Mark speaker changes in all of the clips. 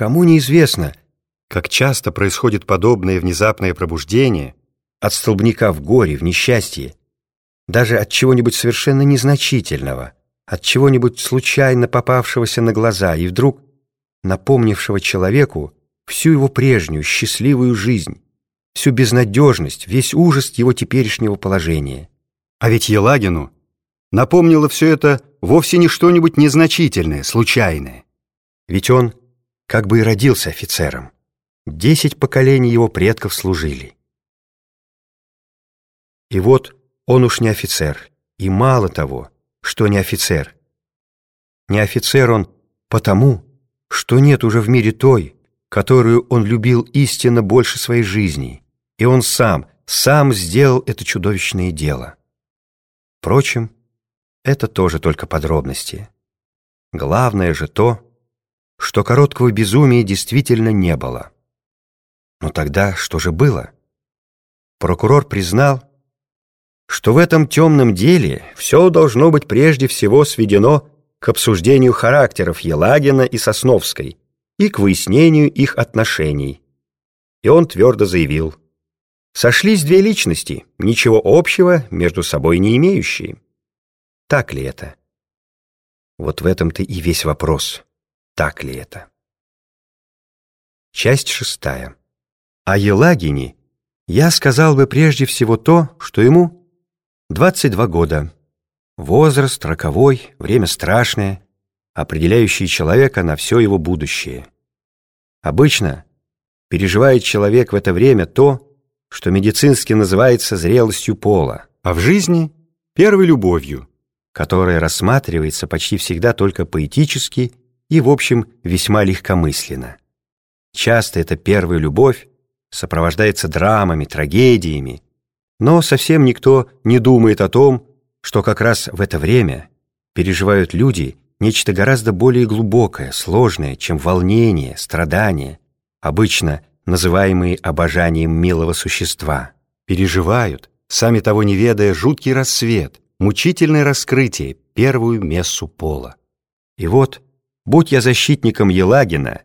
Speaker 1: Кому неизвестно, как часто происходит подобное внезапное пробуждение от столбняка в горе, в несчастье, даже от чего-нибудь совершенно незначительного, от чего-нибудь случайно попавшегося на глаза и вдруг напомнившего человеку всю его прежнюю счастливую жизнь, всю безнадежность, весь ужас его теперешнего положения.
Speaker 2: А ведь Елагину напомнило все это вовсе не что-нибудь незначительное, случайное.
Speaker 1: Ведь он как бы и родился офицером. Десять поколений его предков служили. И вот он уж не офицер, и мало того, что не офицер. Не офицер он потому, что нет уже в мире той, которую он любил истинно больше своей жизни, и он сам, сам сделал это чудовищное дело. Впрочем, это тоже только подробности. Главное же то, что короткого безумия действительно не было. Но тогда что же было? Прокурор признал, что в этом темном деле все должно быть прежде всего сведено к обсуждению характеров Елагина и Сосновской и к выяснению их отношений. И он твердо заявил, сошлись две личности, ничего общего между собой не имеющие. Так ли это? Вот в этом-то и весь вопрос. Так ли это? Часть шестая. О Елагине я сказал бы прежде всего то, что ему 22 года. Возраст роковой, время страшное, определяющий человека на все его будущее. Обычно переживает человек в это время то, что медицински называется зрелостью пола, а в жизни — первой любовью, которая рассматривается почти всегда только поэтически и, в общем, весьма легкомысленно. Часто эта первая любовь сопровождается драмами, трагедиями, но совсем никто не думает о том, что как раз в это время переживают люди нечто гораздо более глубокое, сложное, чем волнение, страдание, обычно называемые обожанием милого существа. Переживают, сами того не ведая, жуткий рассвет, мучительное раскрытие, первую мессу пола. И вот Будь я защитником Елагина,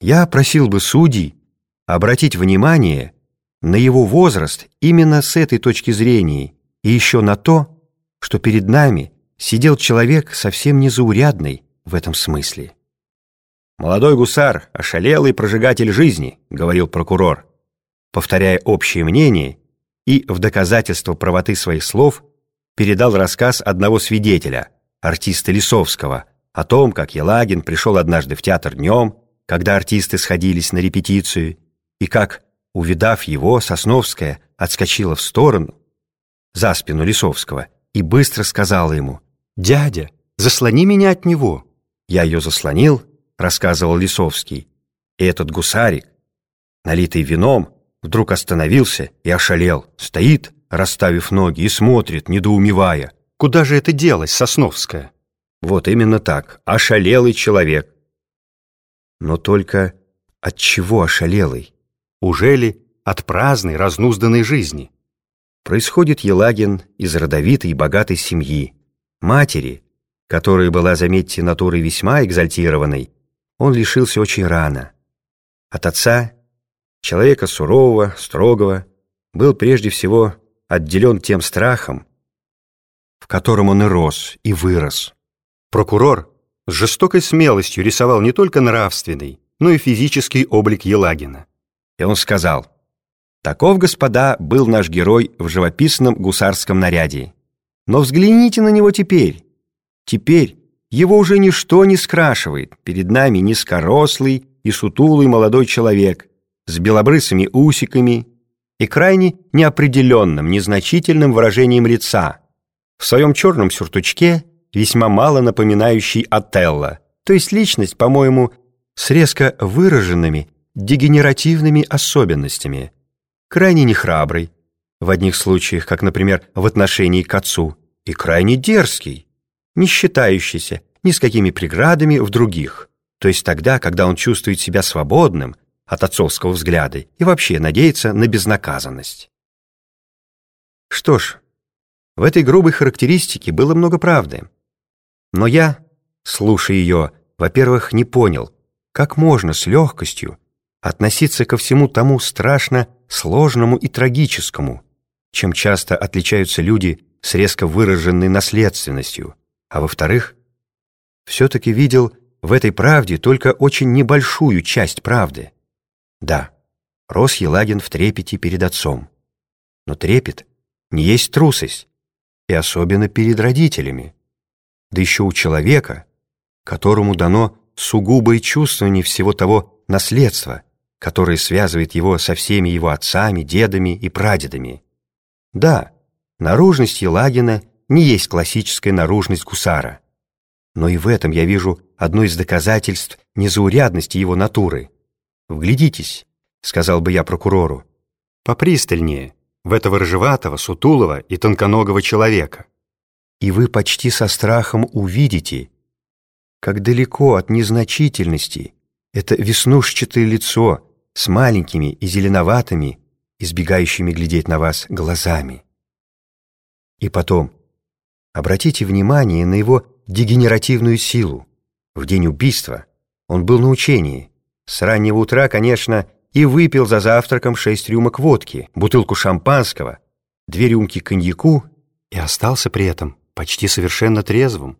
Speaker 1: я просил бы судей обратить внимание на его возраст именно с этой точки зрения и еще на то, что перед нами сидел человек совсем незаурядный в этом смысле. «Молодой гусар, ошалелый прожигатель жизни», — говорил прокурор, повторяя общее мнение и в доказательство правоты своих слов передал рассказ одного свидетеля, артиста Лисовского, о том, как Елагин пришел однажды в театр днем, когда артисты сходились на репетицию, и как, увидав его, Сосновская отскочила в сторону, за спину Лисовского, и быстро сказала ему, «Дядя, заслони меня от него». «Я ее заслонил», — рассказывал Лисовский, и этот гусарик, налитый вином, вдруг остановился и ошалел, стоит, расставив ноги, и смотрит, недоумевая, «Куда же это делась, Сосновская?» Вот именно так, ошалелый человек. Но только от чего ошалелый? Уже ли от праздной, разнузданной жизни? Происходит Елагин из родовитой и богатой семьи. Матери, которая была, заметьте, натурой весьма экзальтированной, он лишился очень рано. От отца, человека сурового, строгого, был прежде всего отделен тем страхом, в котором он и рос, и вырос. Прокурор с жестокой смелостью рисовал не только нравственный, но и физический облик Елагина. И он сказал, «Таков, господа, был наш герой в живописном гусарском наряде. Но взгляните на него теперь. Теперь его уже ничто не скрашивает. Перед нами низкорослый и сутулый молодой человек с белобрысыми усиками и крайне неопределенным, незначительным выражением лица. В своем черном сюртучке весьма мало напоминающий Отелло, то есть личность, по-моему, с резко выраженными дегенеративными особенностями, крайне нехрабрый, в одних случаях, как, например, в отношении к отцу, и крайне дерзкий, не считающийся ни с какими преградами в других, то есть тогда, когда он чувствует себя свободным от отцовского взгляда и вообще надеется на безнаказанность. Что ж, в этой грубой характеристике было много правды. Но я, слушая ее, во-первых, не понял, как можно с легкостью относиться ко всему тому страшно сложному и трагическому, чем часто отличаются люди с резко выраженной наследственностью, а во-вторых, все-таки видел в этой правде только очень небольшую часть правды. Да, рос Елагин в трепете перед отцом. Но трепет не есть трусость, и особенно перед родителями. Да еще у человека, которому дано сугубое чувствование всего того наследства, которое связывает его со всеми его отцами, дедами и прадедами. Да, наружность Елагина не есть классическая наружность гусара. Но и в этом я вижу одно из доказательств незаурядности его натуры. «Вглядитесь», — сказал бы я прокурору, — «попристальнее в этого рыжеватого, сутулого и тонконогого человека. И вы почти со страхом увидите, как далеко от незначительности это веснушчатое лицо с маленькими и зеленоватыми, избегающими глядеть на вас глазами. И потом, обратите внимание на его дегенеративную силу. В день убийства он был на учении. С раннего утра, конечно, и выпил за завтраком шесть рюмок водки, бутылку шампанского, две рюмки коньяку и остался при этом почти совершенно трезвым.